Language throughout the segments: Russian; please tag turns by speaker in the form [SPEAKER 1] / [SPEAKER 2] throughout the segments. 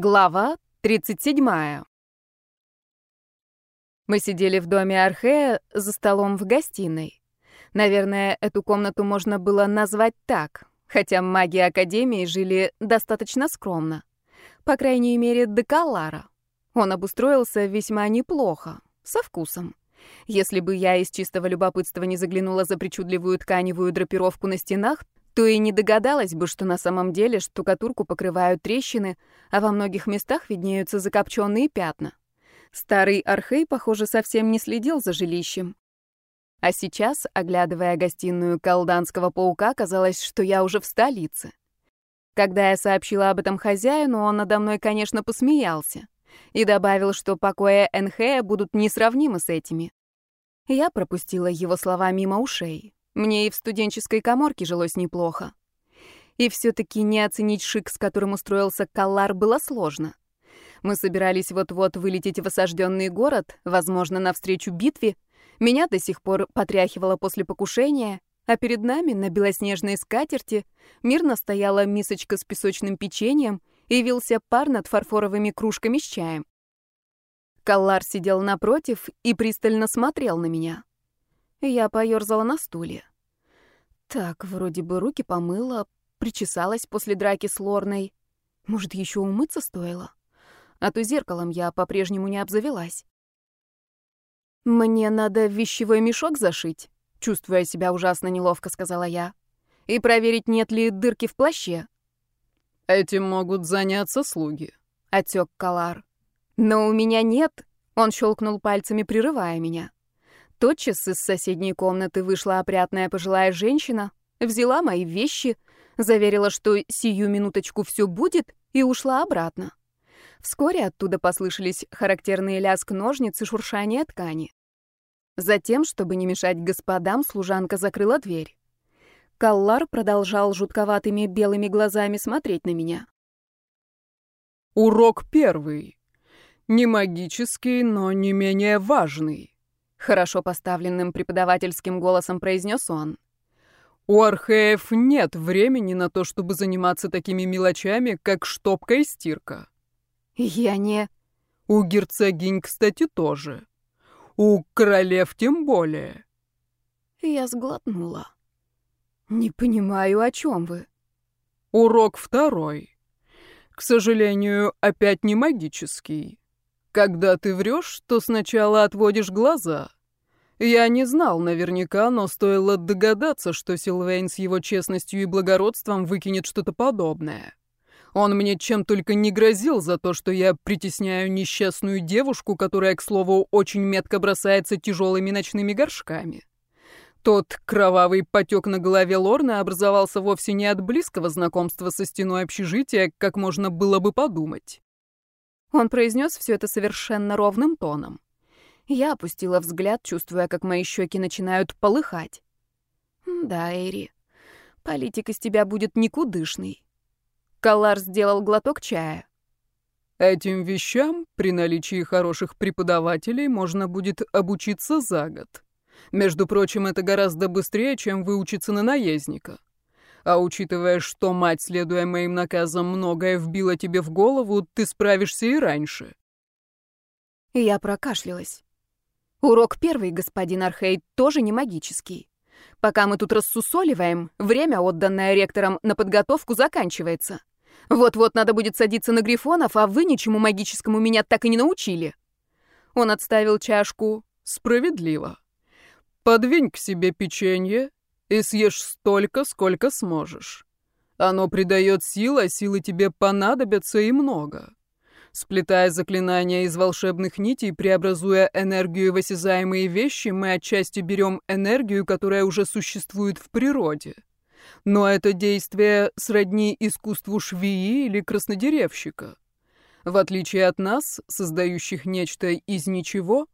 [SPEAKER 1] Глава 37. Мы сидели в доме Архея за столом в гостиной. Наверное, эту комнату можно было назвать так, хотя маги Академии жили достаточно скромно. По крайней мере, до Каллара. Он обустроился весьма неплохо, со вкусом. Если бы я из чистого любопытства не заглянула за причудливую тканевую драпировку на стенах, то и не догадалась бы, что на самом деле штукатурку покрывают трещины, а во многих местах виднеются закопченные пятна. Старый Архей, похоже, совсем не следил за жилищем. А сейчас, оглядывая гостиную колданского паука, казалось, что я уже в столице. Когда я сообщила об этом хозяину, он надо мной, конечно, посмеялся и добавил, что покои Энхея будут несравнимы с этими. Я пропустила его слова мимо ушей. Мне и в студенческой коморке жилось неплохо. И все-таки не оценить шик, с которым устроился Каллар, было сложно. Мы собирались вот-вот вылететь в осажденный город, возможно, навстречу битве. Меня до сих пор потряхивало после покушения, а перед нами на белоснежной скатерти мирно стояла мисочка с песочным печеньем и вился пар над фарфоровыми кружками с чаем. Каллар сидел напротив и пристально смотрел на меня. Я поёрзала на стуле. Так, вроде бы руки помыла, причесалась после драки с Лорной. Может, еще умыться стоило? А то зеркалом я по-прежнему не обзавелась. «Мне надо вещевой мешок зашить», — чувствуя себя ужасно неловко, сказала я. «И проверить, нет ли дырки в плаще».
[SPEAKER 2] «Этим могут заняться слуги», —
[SPEAKER 1] отек Калар. «Но у меня нет», — он щелкнул пальцами, прерывая меня. Тотчас из соседней комнаты вышла опрятная пожилая женщина, взяла мои вещи, заверила, что сию минуточку все будет, и ушла обратно. Вскоре оттуда послышались характерные лязг ножниц и шуршание ткани. Затем, чтобы не мешать господам, служанка закрыла дверь. Каллар продолжал жутковатыми белыми глазами смотреть на меня.
[SPEAKER 2] «Урок первый. Не магический, но не менее важный
[SPEAKER 1] хорошо поставленным преподавательским голосом произнес он.
[SPEAKER 2] У археев нет времени на то, чтобы заниматься такими мелочами, как штопка и стирка.
[SPEAKER 1] Я не...
[SPEAKER 2] У герцогинь, кстати, тоже. У королев тем более.
[SPEAKER 1] Я сглотнула. Не понимаю, о чем вы.
[SPEAKER 2] Урок второй. К сожалению, опять не магический. Когда ты врешь, то сначала отводишь глаза. Я не знал наверняка, но стоило догадаться, что Силвейн с его честностью и благородством выкинет что-то подобное. Он мне чем только не грозил за то, что я притесняю несчастную девушку, которая, к слову, очень метко бросается тяжелыми ночными горшками. Тот кровавый потек на голове Лорны образовался вовсе не от близкого знакомства со стеной общежития, как можно было бы подумать.
[SPEAKER 1] Он произнес все это совершенно ровным тоном. Я опустила взгляд, чувствуя, как мои щеки начинают полыхать. Да, Эри, политик из тебя будет никудышный. Калар сделал глоток чая.
[SPEAKER 2] Этим вещам при наличии хороших преподавателей можно будет обучиться за год. Между прочим, это гораздо быстрее, чем выучиться на наездника. А учитывая, что мать, следуя моим наказам, многое вбила тебе в голову, ты справишься и раньше.
[SPEAKER 1] Я прокашлялась. Урок первый, господин Архей, тоже не магический. Пока мы тут рассусоливаем, время, отданное ректором на подготовку, заканчивается. Вот-вот надо будет садиться на грифонов, а вы ничему магическому меня так и не научили. Он отставил чашку.
[SPEAKER 2] Справедливо. Подвинь к себе печенье и съешь столько, сколько сможешь. Оно придает сил, а силы тебе понадобятся и много. Сплетая заклинания из волшебных нитей, преобразуя энергию в осязаемые вещи, мы отчасти берем энергию, которая уже существует в природе. Но это действие сродни искусству швеи или краснодеревщика. В отличие от нас, создающих нечто из ничего,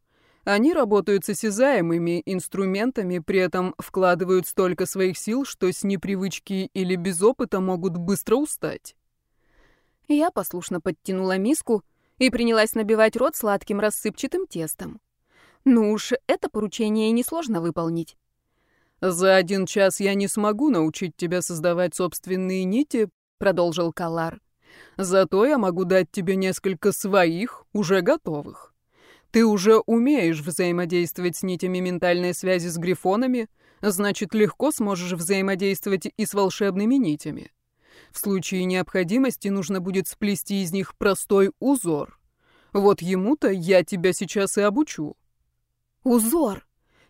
[SPEAKER 2] они работают с осязаемыми инструментами, при этом вкладывают столько своих сил, что с непривычки или без опыта могут быстро устать.
[SPEAKER 1] Я послушно подтянула миску и принялась набивать рот сладким рассыпчатым тестом. Ну уж это поручение несложно выполнить.
[SPEAKER 2] «За один час я не смогу научить тебя создавать собственные нити», — продолжил Калар. Зато я могу дать тебе несколько своих, уже готовых. Ты уже умеешь взаимодействовать с нитями ментальной связи с грифонами, значит, легко сможешь взаимодействовать и с волшебными нитями. В случае необходимости нужно будет сплести из них простой узор. Вот ему-то я тебя сейчас и обучу.
[SPEAKER 1] Узор!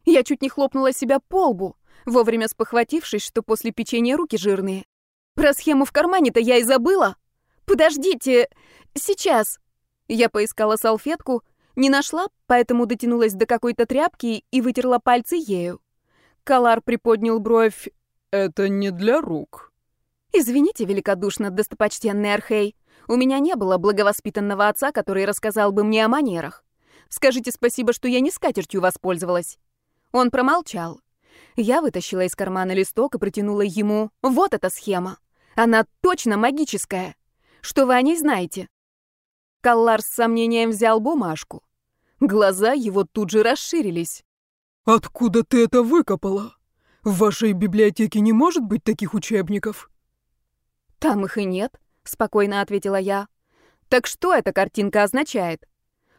[SPEAKER 1] Я чуть не хлопнула себя по лбу, вовремя спохватившись, что после печенья руки жирные. Про схему в кармане-то я и забыла. Подождите, сейчас. Я поискала салфетку, не нашла, поэтому дотянулась до какой-то тряпки и вытерла пальцы ею. Калар приподнял бровь.
[SPEAKER 2] «Это не для рук».
[SPEAKER 1] «Извините великодушно, достопочтенный Архей. У меня не было благовоспитанного отца, который рассказал бы мне о манерах. Скажите спасибо, что я не скатертью воспользовалась». Он промолчал. Я вытащила из кармана листок и протянула ему. Вот эта схема. Она точно магическая. Что вы о ней знаете? Каллар с сомнением взял бумажку. Глаза его тут же расширились.
[SPEAKER 2] «Откуда ты это выкопала? В вашей библиотеке не может быть таких учебников?»
[SPEAKER 1] «Там их и нет», — спокойно ответила я. «Так что эта картинка означает?»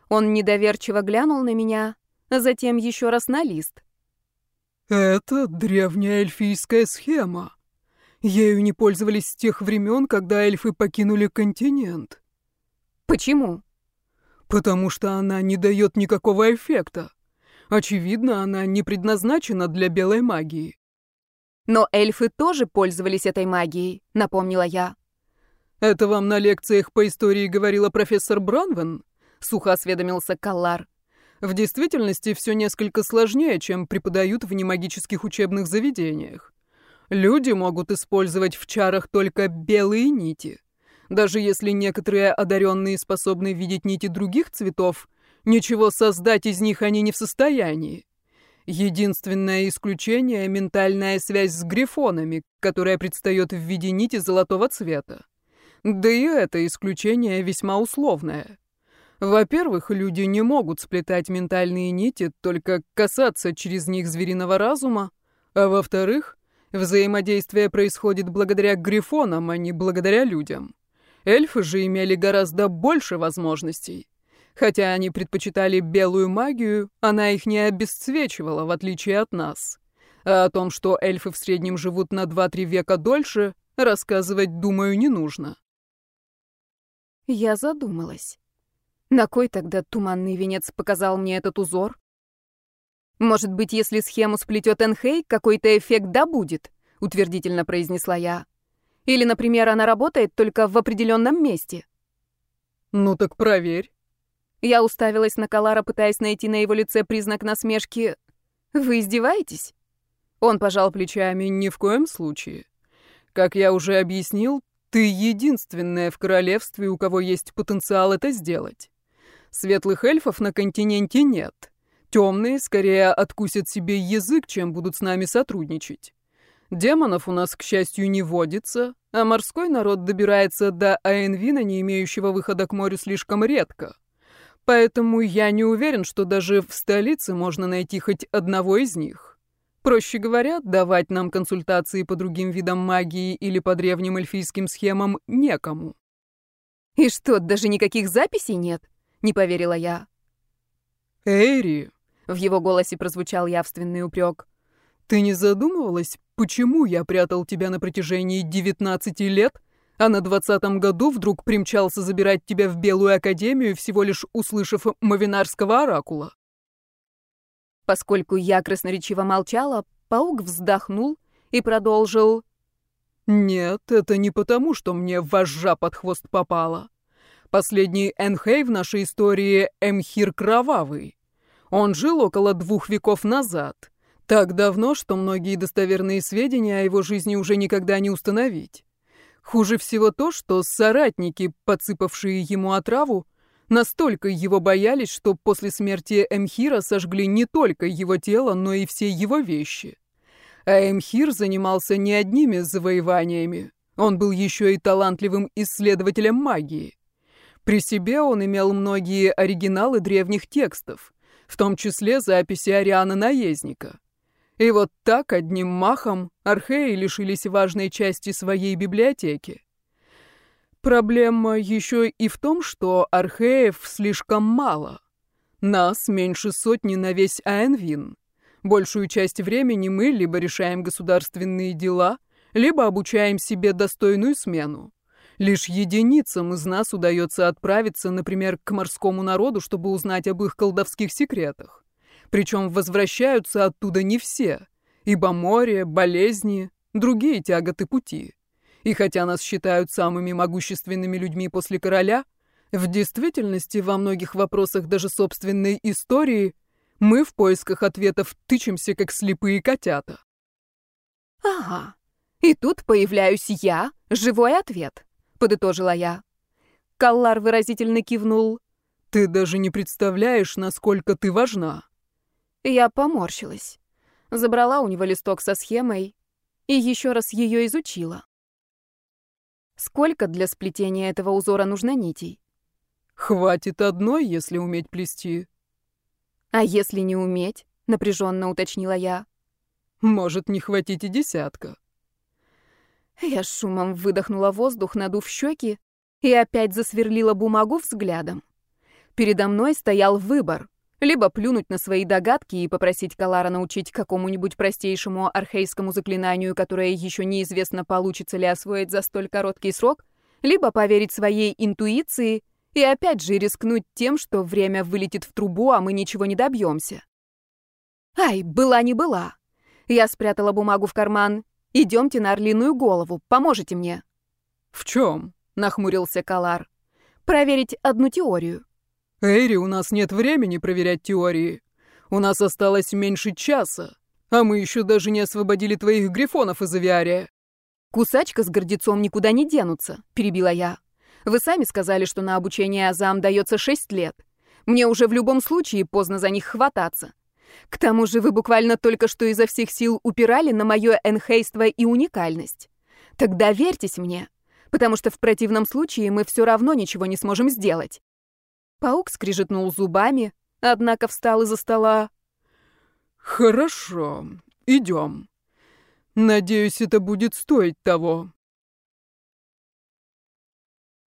[SPEAKER 1] Он недоверчиво глянул на меня, а затем еще раз на лист.
[SPEAKER 2] «Это древняя эльфийская схема. Ею не пользовались с тех времен, когда эльфы покинули континент.
[SPEAKER 1] Почему?
[SPEAKER 2] Потому что она не дает никакого эффекта. Очевидно, она не предназначена для белой магии.
[SPEAKER 1] Но эльфы тоже пользовались этой магией, напомнила я.
[SPEAKER 2] Это вам на лекциях по истории говорила профессор Бранвен? Сухо осведомился Каллар. В действительности все несколько сложнее, чем преподают в немагических учебных заведениях. Люди могут использовать в чарах только белые нити. Даже если некоторые одаренные способны видеть нити других цветов, ничего создать из них они не в состоянии. Единственное исключение — ментальная связь с грифонами, которая предстает в виде нити золотого цвета. Да и это исключение весьма условное. Во-первых, люди не могут сплетать ментальные нити, только касаться через них звериного разума, а во-вторых, взаимодействие происходит благодаря грифонам, а не благодаря людям. Эльфы же имели гораздо больше возможностей. Хотя они предпочитали белую магию, она их не обесцвечивала, в отличие от нас. А о том, что эльфы в среднем живут на 2-3 века дольше, рассказывать, думаю, не нужно.
[SPEAKER 1] Я задумалась. На кой тогда туманный венец показал мне этот узор? Может быть, если схему сплетет Энхей, какой-то эффект да будет, утвердительно произнесла я. Или, например, она работает только в определенном месте.
[SPEAKER 2] Ну так проверь.
[SPEAKER 1] Я уставилась на Калара, пытаясь найти на его лице признак насмешки. Вы издеваетесь?
[SPEAKER 2] Он пожал плечами ни в коем случае. Как я уже объяснил, ты единственная в королевстве, у кого есть потенциал это сделать. Светлых эльфов на континенте нет. Темные скорее откусят себе язык, чем будут с нами сотрудничать. Демонов у нас, к счастью, не водится, а морской народ добирается до Аэнвина, не имеющего выхода к морю, слишком редко. Поэтому я не уверен, что даже в столице можно найти хоть одного из них. Проще говоря, давать нам консультации по другим видам магии или по древним эльфийским схемам некому.
[SPEAKER 1] «И что, даже никаких записей нет?» — не поверила я.
[SPEAKER 2] «Эйри!»
[SPEAKER 1] — в его голосе прозвучал явственный упрек.
[SPEAKER 2] «Ты не задумывалась, Почему я прятал тебя на протяжении 19 лет, а на двадцатом году вдруг примчался забирать тебя в Белую Академию, всего лишь услышав Мавинарского оракула?
[SPEAKER 1] Поскольку я красноречиво молчала, паук вздохнул и продолжил.
[SPEAKER 2] «Нет, это не потому, что мне вожжа под хвост попала. Последний Энхей в нашей истории Эмхир Кровавый. Он жил около двух веков назад» Так давно, что многие достоверные сведения о его жизни уже никогда не установить. Хуже всего то, что соратники, подсыпавшие ему отраву, настолько его боялись, что после смерти Эмхира сожгли не только его тело, но и все его вещи. А Эмхир занимался не одними завоеваниями. Он был еще и талантливым исследователем магии. При себе он имел многие оригиналы древних текстов, в том числе записи Ариана Наездника. И вот так, одним махом, археи лишились важной части своей библиотеки. Проблема еще и в том, что археев слишком мало. Нас меньше сотни на весь Аэнвин. Большую часть времени мы либо решаем государственные дела, либо обучаем себе достойную смену. Лишь единицам из нас удается отправиться, например, к морскому народу, чтобы узнать об их колдовских секретах. Причем возвращаются оттуда не все, ибо море, болезни, другие тяготы пути. И хотя нас считают самыми могущественными людьми после короля, в действительности во многих вопросах даже собственной истории мы в поисках ответов тычемся, как слепые котята.
[SPEAKER 1] Ага. И тут появляюсь я, живой ответ подытожила я. Каллар выразительно кивнул.
[SPEAKER 2] Ты даже не представляешь, насколько ты важна.
[SPEAKER 1] Я поморщилась. Забрала у него листок со схемой и еще раз ее изучила. Сколько для сплетения этого узора нужно нитей?
[SPEAKER 2] Хватит одной, если уметь плести.
[SPEAKER 1] А если не уметь? Напряженно уточнила я.
[SPEAKER 2] Может, не хватить и десятка.
[SPEAKER 1] Я шумом выдохнула воздух, надув щеки, и опять засверлила бумагу взглядом. Передо мной стоял выбор. Либо плюнуть на свои догадки и попросить Калара научить какому-нибудь простейшему архейскому заклинанию, которое еще неизвестно, получится ли освоить за столь короткий срок, либо поверить своей интуиции и опять же рискнуть тем, что время вылетит в трубу, а мы ничего не добьемся. Ай, была не была. Я спрятала бумагу в карман Идемте на Орлиную голову, поможете мне».
[SPEAKER 2] «В чем?» — нахмурился Калар.
[SPEAKER 1] «Проверить одну теорию».
[SPEAKER 2] «Эйри, у нас нет времени проверять теории. У нас осталось меньше часа, а мы еще даже не освободили твоих грифонов из авиария».
[SPEAKER 1] «Кусачка с гордецом никуда не денутся», — перебила я. «Вы сами сказали, что на обучение Азам дается шесть лет. Мне уже в любом случае поздно за них хвататься. К тому же вы буквально только что изо всех сил упирали на мое энхейство и уникальность. Тогда верьтесь мне, потому что в противном случае мы все равно ничего не сможем сделать. Паук скрижетнул зубами, однако встал из-за стола.
[SPEAKER 2] «Хорошо, идем. Надеюсь, это будет стоить того».